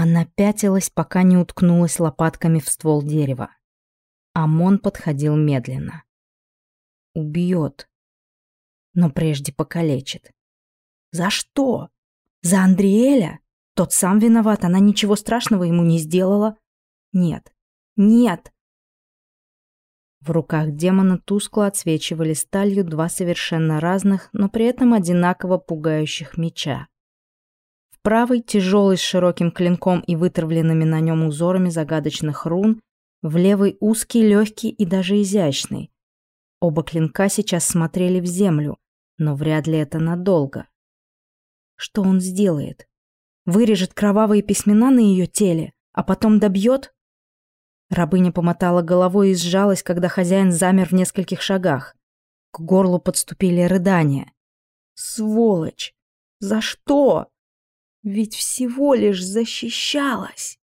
Она пятилась, пока не уткнулась лопатками в ствол дерева. Амон подходил медленно. Убьет. Но прежде покалечит. За что? За Андриэля? Тот сам виноват, она ничего страшного ему не сделала. Нет. Нет. В руках демона тускло отсвечивали сталью два совершенно разных, но при этом одинаково пугающих меча. Правый, тяжелый с широким клинком и вытравленными на нем узорами загадочных рун, в левый узкий, легкий и даже изящный. Оба клинка сейчас смотрели в землю, но вряд ли это надолго. Что он сделает? Вырежет кровавые письмена на ее теле, а потом добьет? Рабыня помотала головой и сжалась, когда хозяин замер в нескольких шагах. К горлу подступили рыдания. «Сволочь! За что? Ведь всего лишь защищалась!»